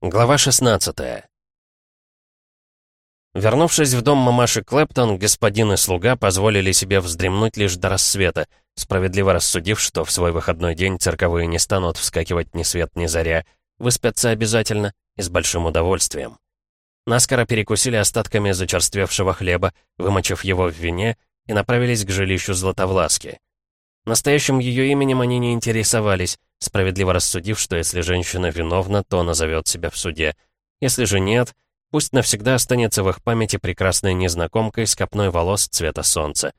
Глава 16 Вернувшись в дом мамаши Клэптон, господин и слуга позволили себе вздремнуть лишь до рассвета, справедливо рассудив, что в свой выходной день цирковые не станут вскакивать ни свет ни заря, выспятся обязательно и с большим удовольствием. Наскоро перекусили остатками зачерствевшего хлеба, вымочив его в вине, и направились к жилищу Златовласки. Настоящим ее именем они не интересовались, справедливо рассудив, что если женщина виновна, то назовет себя в суде. Если же нет, пусть навсегда останется в их памяти прекрасной незнакомкой с копной волос цвета солнца.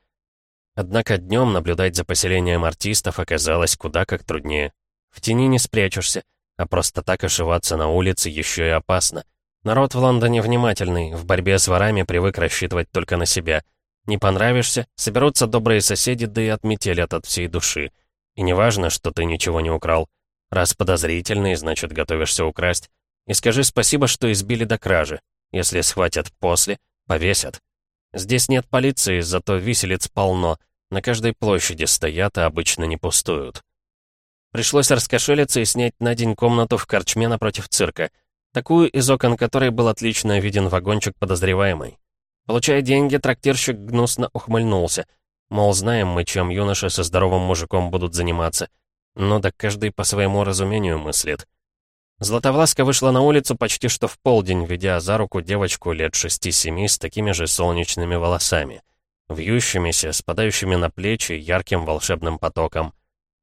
Однако днем наблюдать за поселением артистов оказалось куда как труднее. В тени не спрячешься, а просто так ошиваться на улице еще и опасно. Народ в Лондоне внимательный, в борьбе с ворами привык рассчитывать только на себя — не понравишься, соберутся добрые соседи, да и отметелят от всей души. И не важно, что ты ничего не украл. Раз подозрительный, значит, готовишься украсть. И скажи спасибо, что избили до кражи. Если схватят после, повесят. Здесь нет полиции, зато виселиц полно. На каждой площади стоят, а обычно не пустуют. Пришлось раскошелиться и снять на день комнату в корчме напротив цирка. Такую, из окон которой был отлично виден вагончик подозреваемой. Получая деньги, трактирщик гнусно ухмыльнулся. Мол, знаем мы, чем юноши со здоровым мужиком будут заниматься. Но да каждый по своему разумению мыслит. Златовласка вышла на улицу почти что в полдень, ведя за руку девочку лет шести-семи с такими же солнечными волосами. Вьющимися, спадающими на плечи, ярким волшебным потоком.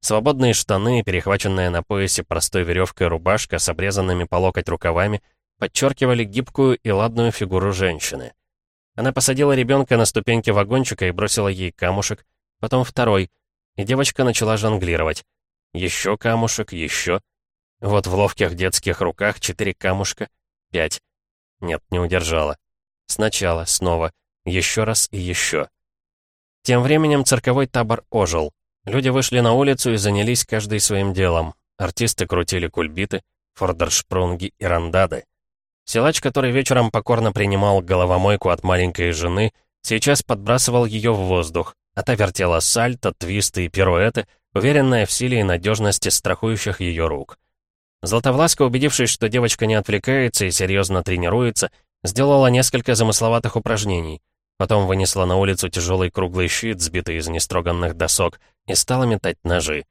Свободные штаны, перехваченная на поясе простой веревкой рубашка с обрезанными по локоть рукавами, подчеркивали гибкую и ладную фигуру женщины. Она посадила ребенка на ступеньки вагончика и бросила ей камушек, потом второй, и девочка начала жонглировать. Еще камушек, еще. Вот в ловких детских руках четыре камушка, пять. Нет, не удержала. Сначала, снова, еще раз и еще. Тем временем цирковой табор ожил. Люди вышли на улицу и занялись каждый своим делом. Артисты крутили кульбиты, фордершпрунги и рандады. Силач, который вечером покорно принимал головомойку от маленькой жены, сейчас подбрасывал ее в воздух, а та вертела сальто, твисты и пируэты, уверенная в силе и надежности страхующих ее рук. Златовласка, убедившись, что девочка не отвлекается и серьезно тренируется, сделала несколько замысловатых упражнений. Потом вынесла на улицу тяжелый круглый щит, сбитый из нестроганных досок, и стала метать ножи.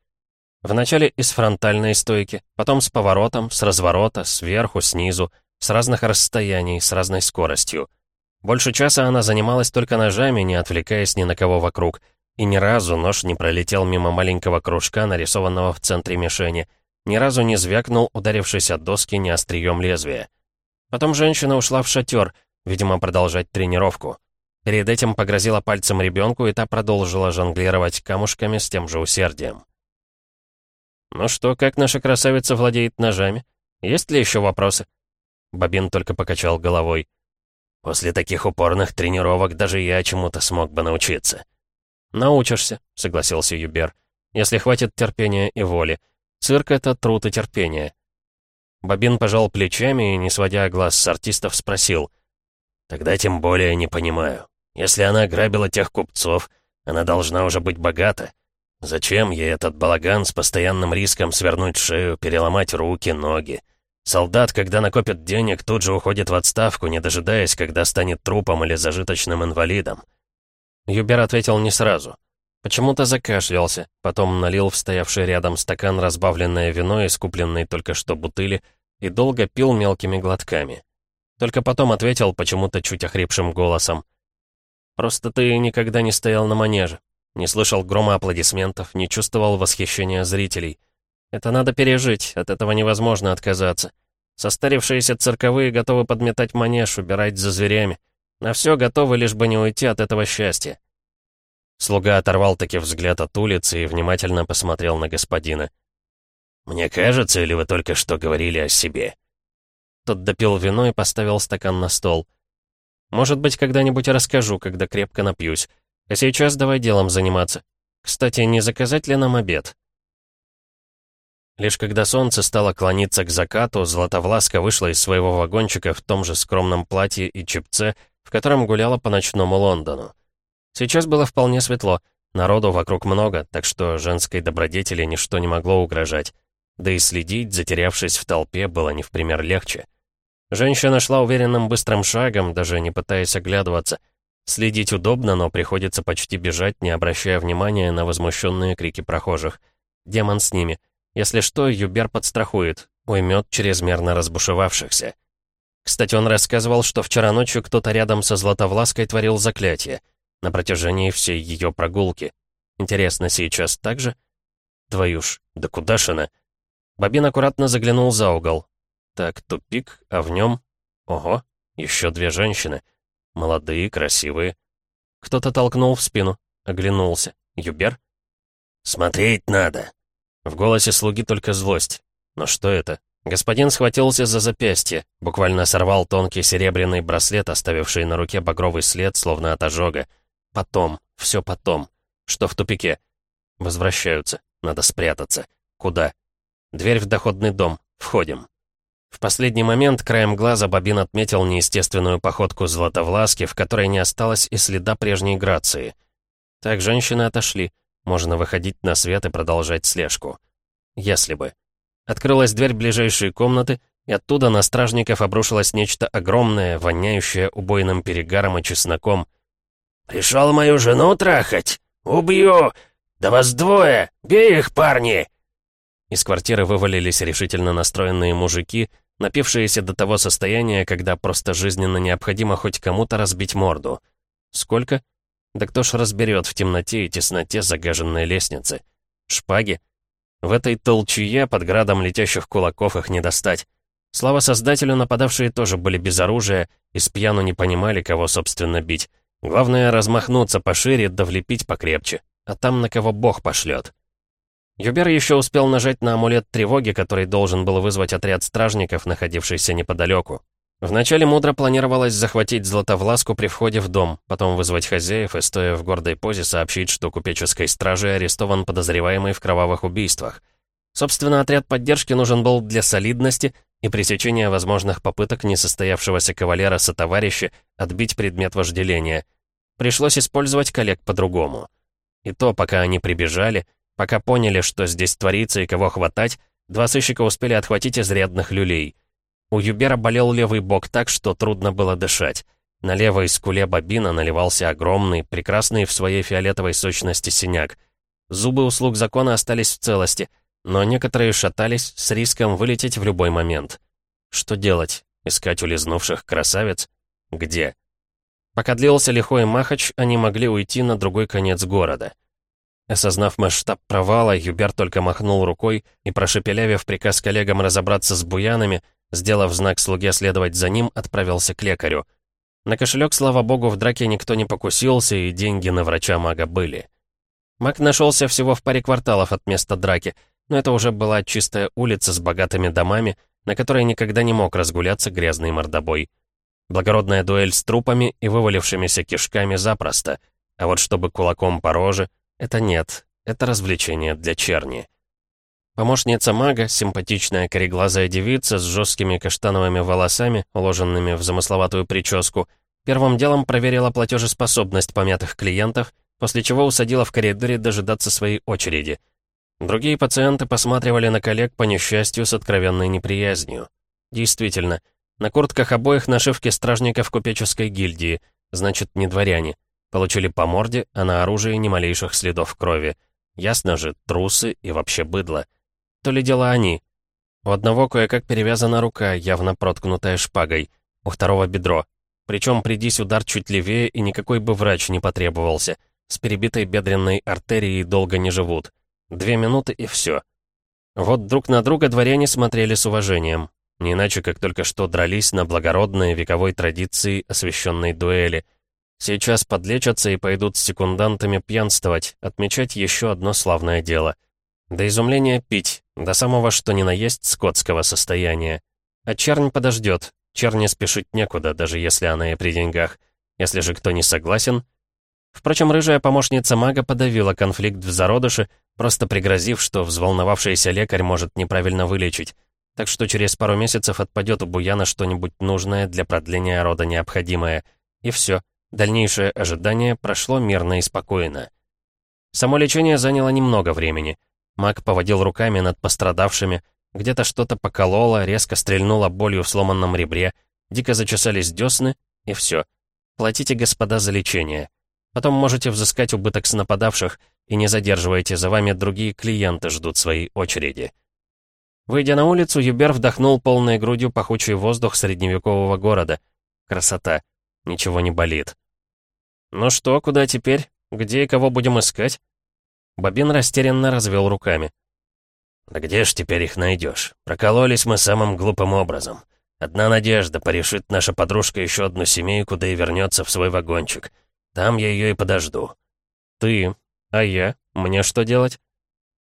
Вначале из фронтальной стойки, потом с поворотом, с разворота, сверху, снизу, с разных расстояний, с разной скоростью. Больше часа она занималась только ножами, не отвлекаясь ни на кого вокруг, и ни разу нож не пролетел мимо маленького кружка, нарисованного в центре мишени, ни разу не звякнул, ударившись от доски не острием лезвия. Потом женщина ушла в шатер, видимо, продолжать тренировку. Перед этим погрозила пальцем ребенку, и та продолжила жонглировать камушками с тем же усердием. «Ну что, как наша красавица владеет ножами? Есть ли еще вопросы?» Бобин только покачал головой. «После таких упорных тренировок даже я чему-то смог бы научиться». «Научишься», — согласился Юбер. «Если хватит терпения и воли. Цирк — это труд и терпение». Бобин пожал плечами и, не сводя глаз с артистов, спросил. «Тогда тем более не понимаю. Если она грабила тех купцов, она должна уже быть богата. Зачем ей этот балаган с постоянным риском свернуть шею, переломать руки, ноги? Солдат, когда накопит денег, тут же уходит в отставку, не дожидаясь, когда станет трупом или зажиточным инвалидом. Юбер ответил не сразу. Почему-то закашлялся, потом налил в стоявший рядом стакан разбавленное вино из купленной только что бутыли и долго пил мелкими глотками. Только потом ответил почему-то чуть охрипшим голосом. «Просто ты никогда не стоял на манеже, не слышал грома аплодисментов, не чувствовал восхищения зрителей. Это надо пережить, от этого невозможно отказаться. Состарившиеся цирковые готовы подметать манеж, убирать за зверями. На все готовы, лишь бы не уйти от этого счастья. Слуга оторвал таки взгляд от улицы и внимательно посмотрел на господина. «Мне кажется, или вы только что говорили о себе?» Тот допил вино и поставил стакан на стол. «Может быть, когда-нибудь расскажу, когда крепко напьюсь. А сейчас давай делом заниматься. Кстати, не заказать ли нам обед?» Лишь когда солнце стало клониться к закату, Златовласка вышла из своего вагончика в том же скромном платье и чепце, в котором гуляла по ночному Лондону. Сейчас было вполне светло, народу вокруг много, так что женской добродетели ничто не могло угрожать. Да и следить, затерявшись в толпе, было не в пример легче. Женщина шла уверенным быстрым шагом, даже не пытаясь оглядываться. Следить удобно, но приходится почти бежать, не обращая внимания на возмущенные крики прохожих. Демон с ними. Если что, Юбер подстрахует, уймет чрезмерно разбушевавшихся. Кстати, он рассказывал, что вчера ночью кто-то рядом со Златовлаской творил заклятие на протяжении всей ее прогулки. Интересно, сейчас так же? Твою ж, да куда ж она? Бабин аккуратно заглянул за угол. Так, тупик, а в нем... Ого, еще две женщины. Молодые, красивые. Кто-то толкнул в спину, оглянулся. Юбер? «Смотреть надо!» В голосе слуги только злость. Но что это? Господин схватился за запястье, буквально сорвал тонкий серебряный браслет, оставивший на руке багровый след, словно от ожога. Потом, все потом. Что в тупике? Возвращаются. Надо спрятаться. Куда? Дверь в доходный дом. Входим. В последний момент краем глаза Бобин отметил неестественную походку Златовласки, в которой не осталось и следа прежней грации. Так женщины отошли. Можно выходить на свет и продолжать слежку. Если бы. Открылась дверь ближайшей комнаты, и оттуда на стражников обрушилось нечто огромное, воняющее убойным перегаром и чесноком. «Пришел мою жену трахать? Убью! Да вас двое! Бей их, парни!» Из квартиры вывалились решительно настроенные мужики, напившиеся до того состояния, когда просто жизненно необходимо хоть кому-то разбить морду. Сколько? Да кто ж разберет в темноте и тесноте загаженной лестницы? Шпаги? В этой толчуе под градом летящих кулаков их не достать. Слава создателю, нападавшие тоже были без оружия и с пьяну не понимали, кого, собственно, бить. Главное, размахнуться пошире да влепить покрепче, а там на кого бог пошлет. Юбер еще успел нажать на амулет тревоги, который должен был вызвать отряд стражников, находившийся неподалеку. Вначале мудро планировалось захватить Златовласку при входе в дом, потом вызвать хозяев и, стоя в гордой позе, сообщить, что купеческой страже арестован подозреваемый в кровавых убийствах. Собственно, отряд поддержки нужен был для солидности и пресечения возможных попыток несостоявшегося кавалера со товарища отбить предмет вожделения. Пришлось использовать коллег по-другому. И то, пока они прибежали, Пока поняли, что здесь творится и кого хватать, два сыщика успели отхватить изрядных люлей. У Юбера болел левый бок так, что трудно было дышать. На левой скуле бобина наливался огромный, прекрасный в своей фиолетовой сочности синяк. Зубы услуг закона остались в целости, но некоторые шатались с риском вылететь в любой момент. Что делать? Искать улизнувших красавиц? Где? Пока длился лихой махач, они могли уйти на другой конец города. Осознав масштаб провала, Юбер только махнул рукой и, прошепелявив приказ коллегам разобраться с буянами, сделав знак слуге следовать за ним, отправился к лекарю. На кошелек, слава богу, в драке никто не покусился, и деньги на врача-мага были. Маг нашелся всего в паре кварталов от места драки, но это уже была чистая улица с богатыми домами, на которой никогда не мог разгуляться грязный мордобой. Благородная дуэль с трупами и вывалившимися кишками запросто, а вот чтобы кулаком по роже — это нет, это развлечение для черни. Помощница мага, симпатичная кореглазая девица с жесткими каштановыми волосами, уложенными в замысловатую прическу, первым делом проверила платежеспособность помятых клиентов, после чего усадила в коридоре дожидаться своей очереди. Другие пациенты посматривали на коллег по несчастью с откровенной неприязнью. Действительно, на куртках обоих нашивки стражников купеческой гильдии, значит, не дворяне. Получили по морде, а на оружии ни малейших следов крови. Ясно же, трусы и вообще быдло. То ли дело они. У одного кое-как перевязана рука, явно проткнутая шпагой. У второго бедро. Причем придись удар чуть левее, и никакой бы врач не потребовался. С перебитой бедренной артерией долго не живут. Две минуты и все. Вот друг на друга дворяне смотрели с уважением. Не иначе, как только что дрались на благородной вековой традиции освященной дуэли — Сейчас подлечатся и пойдут с секундантами пьянствовать, отмечать еще одно славное дело. До изумления пить, до самого что ни на есть скотского состояния. А чернь подождет, черни спешить некуда, даже если она и при деньгах. Если же кто не согласен... Впрочем, рыжая помощница мага подавила конфликт в зародыше, просто пригрозив, что взволновавшийся лекарь может неправильно вылечить. Так что через пару месяцев отпадет у Буяна что-нибудь нужное для продления рода необходимое. И все. Дальнейшее ожидание прошло мирно и спокойно. Само лечение заняло немного времени. Маг поводил руками над пострадавшими, где-то что-то покололо, резко стрельнуло болью в сломанном ребре — дико зачесались десны, и все. Платите, господа, за лечение. Потом можете взыскать убыток с нападавших, и не задерживайте, за вами другие клиенты ждут своей очереди. Выйдя на улицу, Юбер вдохнул полной грудью пахучий воздух средневекового города. Красота. Ничего не болит. «Ну что, куда теперь? Где и кого будем искать?» Бобин растерянно развел руками. «Да где ж теперь их найдешь? Прокололись мы самым глупым образом. Одна надежда, порешит наша подружка еще одну семейку, да и вернется в свой вагончик. Там я ее и подожду». «Ты? А я? Мне что делать?»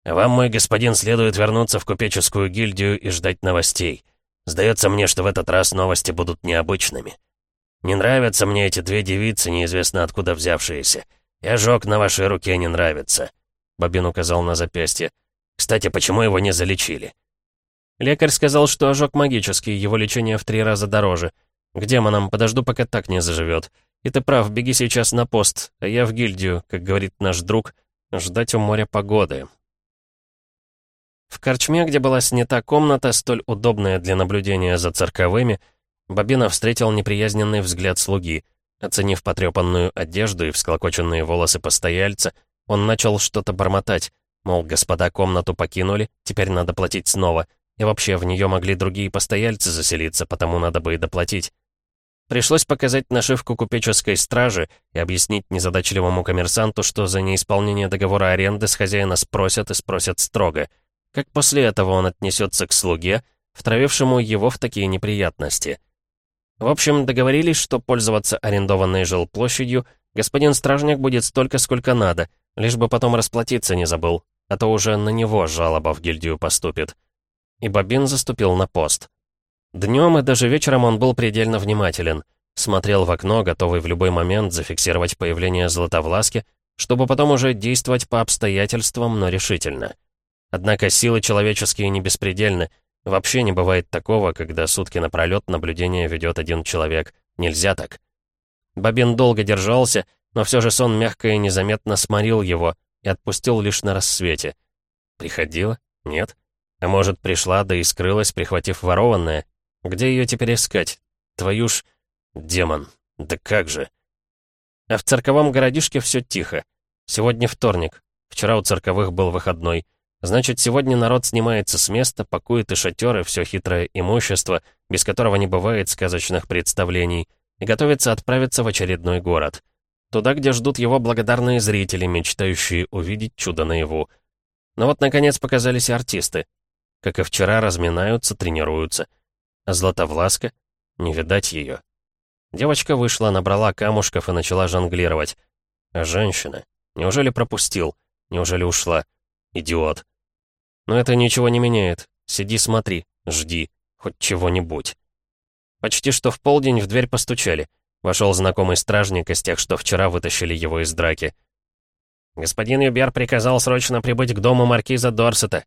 «Вам, мой господин, следует вернуться в купеческую гильдию и ждать новостей. Сдается мне, что в этот раз новости будут необычными. Не нравятся мне эти две девицы, неизвестно откуда взявшиеся. И ожог на вашей руке не нравится», — Бобин указал на запястье. Кстати, почему его не залечили? Лекарь сказал, что ожог магический, его лечение в три раза дороже. К демонам подожду, пока так не заживет. И ты прав, беги сейчас на пост, а я в гильдию, как говорит наш друг, ждать у моря погоды. В корчме, где была снята комната, столь удобная для наблюдения за цирковыми, Бобина встретил неприязненный взгляд слуги. Оценив потрепанную одежду и всклокоченные волосы постояльца, он начал что-то бормотать, Мол, господа комнату покинули, теперь надо платить снова. И вообще, в нее могли другие постояльцы заселиться, потому надо бы и доплатить. Пришлось показать нашивку купеческой стражи и объяснить незадачливому коммерсанту, что за неисполнение договора аренды с хозяина спросят и спросят строго. Как после этого он отнесется к слуге, втравившему его в такие неприятности. В общем, договорились, что пользоваться арендованной жилплощадью господин стражник будет столько, сколько надо, лишь бы потом расплатиться не забыл, а то уже на него жалоба в гильдию поступит. И Бобин заступил на пост. Днем и даже вечером он был предельно внимателен. Смотрел в окно, готовый в любой момент зафиксировать появление Златовласки, чтобы потом уже действовать по обстоятельствам, но решительно. Однако силы человеческие не беспредельны. Вообще не бывает такого, когда сутки напролет наблюдение ведет один человек. Нельзя так. Бобин долго держался, но все же сон мягко и незаметно сморил его, и отпустил лишь на рассвете. Приходила? Нет? А может, пришла, да и скрылась, прихватив ворованное? Где ее теперь искать? Твою ж... Демон. Да как же? А в цирковом городишке все тихо. Сегодня вторник. Вчера у цирковых был выходной. Значит, сегодня народ снимается с места, пакует и шатеры, все хитрое имущество, без которого не бывает сказочных представлений, и готовится отправиться в очередной город. Туда, где ждут его благодарные зрители, мечтающие увидеть чудо наяву. Но вот, наконец, показались и артисты. Как и вчера, разминаются, тренируются. А Златовласка? Не видать ее. Девочка вышла, набрала камушков и начала жонглировать. А женщина? Неужели пропустил? Неужели ушла? Идиот. Но это ничего не меняет. Сиди, смотри, жди. Хоть чего-нибудь. Почти что в полдень в дверь постучали. Вошел знакомый стражник из тех, что вчера вытащили его из драки. «Господин Юбер приказал срочно прибыть к дому маркиза Дорсета».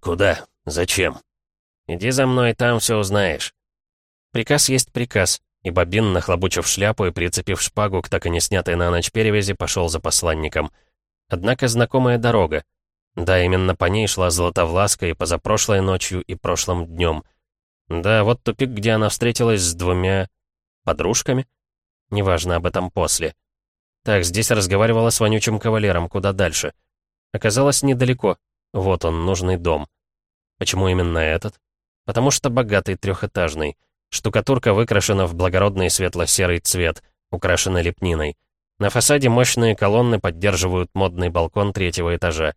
«Куда? Зачем?» «Иди за мной, там все узнаешь». Приказ есть приказ, и Бобин, нахлобучив шляпу и прицепив шпагу к так и не снятой на ночь перевязи, пошел за посланником. Однако знакомая дорога. Да, именно по ней шла Златовласка и позапрошлой ночью, и прошлым днем. Да, вот тупик, где она встретилась с двумя... подружками? Неважно, об этом после. Так, здесь разговаривала с вонючим кавалером, куда дальше? Оказалось, недалеко. Вот он, нужный дом. Почему именно этот? Потому что богатый трехэтажный. Штукатурка выкрашена в благородный светло-серый цвет, украшена лепниной. На фасаде мощные колонны поддерживают модный балкон третьего этажа.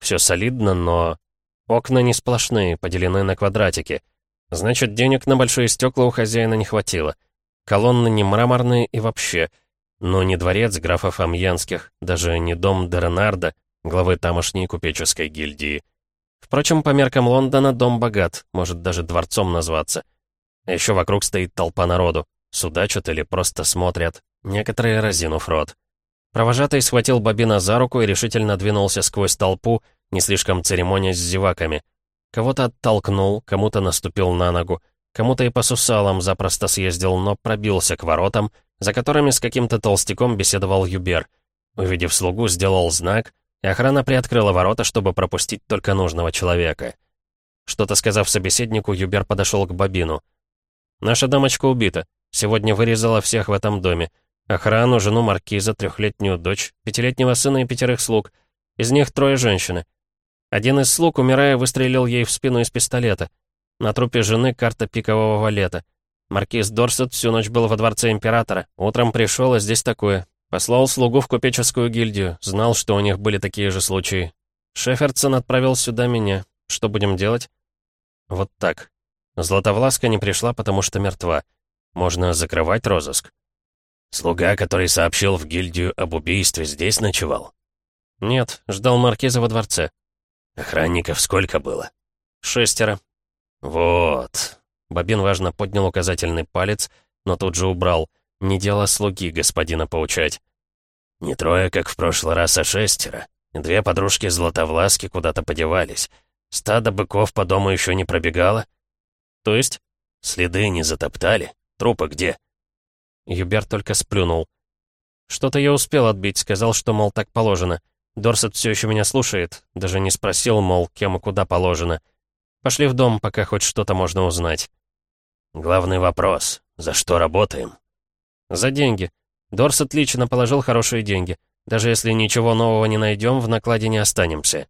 Все солидно, но... Окна не сплошные, поделены на квадратики. Значит, денег на большие стекла у хозяина не хватило. Колонны не мраморные и вообще. Но не дворец графов Амьянских, даже не дом Деренарда, главы тамошней купеческой гильдии. Впрочем, по меркам Лондона дом богат, может даже дворцом назваться. А еще вокруг стоит толпа народу. Судачат или просто смотрят. Некоторые разинув рот. Провожатый схватил Бобина за руку и решительно двинулся сквозь толпу, не слишком церемонясь с зеваками. Кого-то оттолкнул, кому-то наступил на ногу. Кому-то и по сусалам запросто съездил, но пробился к воротам, за которыми с каким-то толстяком беседовал Юбер. Увидев слугу, сделал знак, и охрана приоткрыла ворота, чтобы пропустить только нужного человека. Что-то сказав собеседнику, Юбер подошел к Бабину. Наша дамочка убита. Сегодня вырезала всех в этом доме. Охрану, жену маркиза, трехлетнюю дочь, пятилетнего сына и пятерых слуг. Из них трое женщины. Один из слуг, умирая, выстрелил ей в спину из пистолета. На трупе жены карта пикового валета. Маркиз Дорсет всю ночь был во дворце императора. Утром пришел, а здесь такое. Послал слугу в купеческую гильдию. Знал, что у них были такие же случаи. Шефердсон отправил сюда меня. Что будем делать? Вот так. Златовласка не пришла, потому что мертва. Можно закрывать розыск. Слуга, который сообщил в гильдию об убийстве, здесь ночевал? Нет, ждал маркиза во дворце. Охранников сколько было? Шестеро. Вот. Бобин важно поднял указательный палец, но тут же убрал. Не дело слуги господина поучать. Не трое, как в прошлый раз, а шестеро. Две подружки Златовласки куда-то подевались. Стадо быков по дому еще не пробегало? То есть? Следы не затоптали? Трупы где? Юбер только сплюнул. Что-то я успел отбить, сказал, что, мол, так положено. Дорсет все еще меня слушает. Даже не спросил, мол, кем и куда положено. Пошли в дом, пока хоть что-то можно узнать. Главный вопрос. За что работаем? За деньги. Дорсет лично положил хорошие деньги. Даже если ничего нового не найдем, в накладе не останемся.